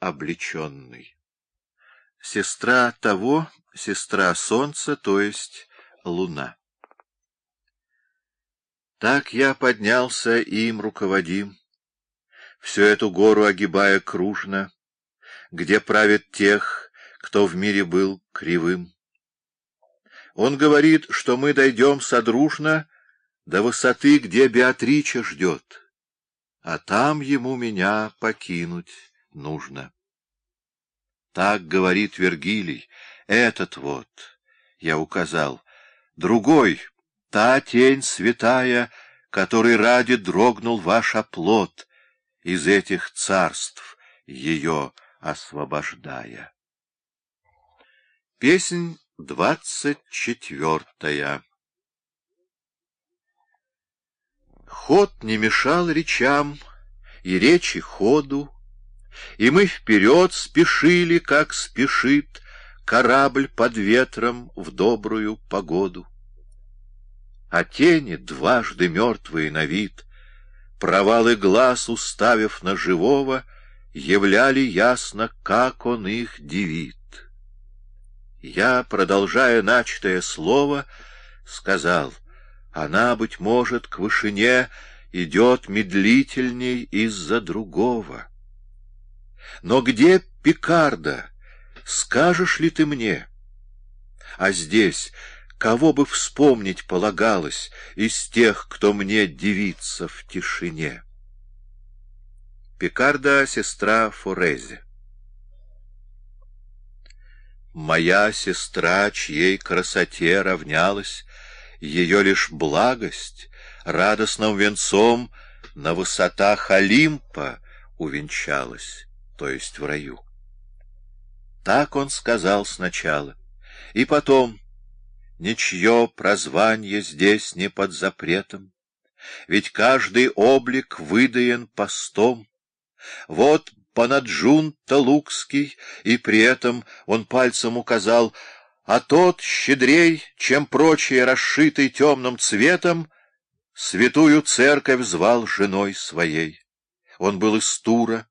облеченный. Сестра того, сестра солнца, то есть луна. Так я поднялся им руководим, всю эту гору огибая кружно, где правит тех, кто в мире был кривым. Он говорит, что мы дойдем содружно до высоты, где Беатрича ждет, а там ему меня покинуть нужно. Так говорит Вергилий, этот вот, я указал, другой, та тень святая, который ради дрогнул ваш оплот, из этих царств ее освобождая. Песнь двадцать четвертая Ход не мешал речам и речи ходу, И мы вперед спешили, как спешит Корабль под ветром в добрую погоду. А тени, дважды мертвые на вид, Провалы глаз уставив на живого, Являли ясно, как он их дивит. Я, продолжая начатое слово, сказал, она, быть может, к вышине идет медлительней из-за другого. Но где Пикарда? Скажешь ли ты мне? А здесь кого бы вспомнить полагалось из тех, кто мне дивится в тишине? Пикарда — сестра Форезе. Моя сестра, чьей красоте равнялась, ее лишь благость, радостным венцом на высотах Олимпа увенчалась, то есть в раю. Так он сказал сначала, и потом, ничье прозвание здесь не под запретом, ведь каждый облик выдаен постом. Вот Панаджун-то Лукский, и при этом он пальцем указал, а тот, щедрей, чем прочие, расшитый темным цветом, святую церковь звал женой своей. Он был из Тура,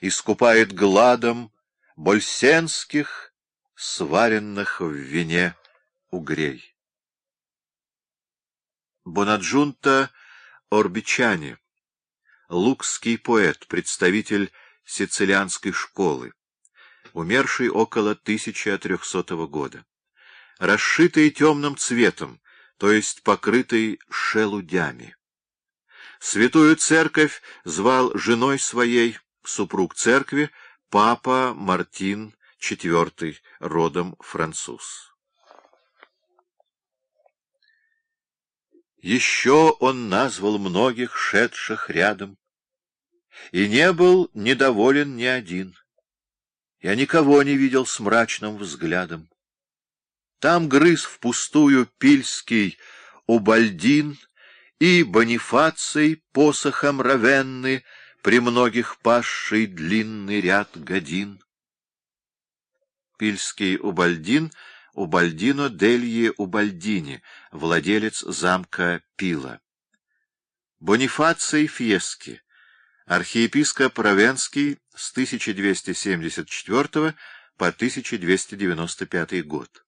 искупает гладом больсенских, сваренных в вине угрей. Бонаджунта Орбичани, лукский поэт, представитель сицилианской школы, умерший около 1300 года. Расшитый темным цветом, то есть покрытый шелудями. Святую церковь звал женой своей, супруг церкви, папа Мартин IV, родом француз. Еще он назвал многих, шедших рядом, и не был недоволен ни один. Я никого не видел с мрачным взглядом. Там грыз впустую пильский Убальдин и Бонифаций посохом равенны, при многих пасший длинный ряд годин. Пильский Убальдин, Убальдино Делье Убальдини, владелец замка Пила. Бонифаций Фьески, архиепископ Равенский с 1274 по 1295 год.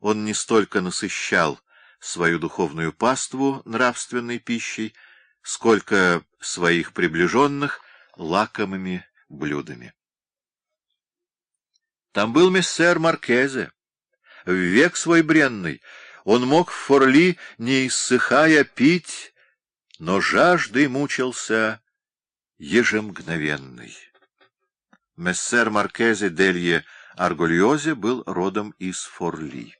Он не столько насыщал свою духовную паству нравственной пищей, сколько своих приближенных лакомыми блюдами. Там был мессер Маркезе. В век свой бренный он мог в Форли, не иссыхая, пить, но жаждой мучился ежемгновенный. Мессер Маркезе Делье Аргульозе был родом из Форли.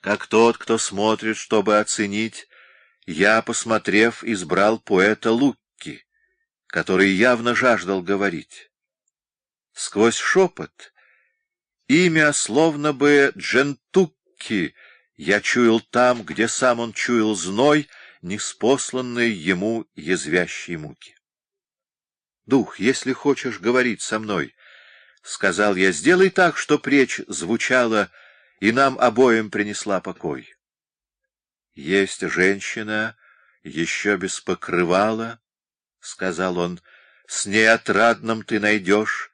Как тот, кто смотрит, чтобы оценить, я, посмотрев, избрал поэта Лукки, который явно жаждал говорить. Сквозь шепот имя, словно бы Джентукки, я чуял там, где сам он чуял зной — неспосланной ему язвящей муки. «Дух, если хочешь говорить со мной, — сказал я, — сделай так, чтоб речь звучала и нам обоим принесла покой. Есть женщина, еще без покрывала, — сказал он, — с ней отрадным ты найдешь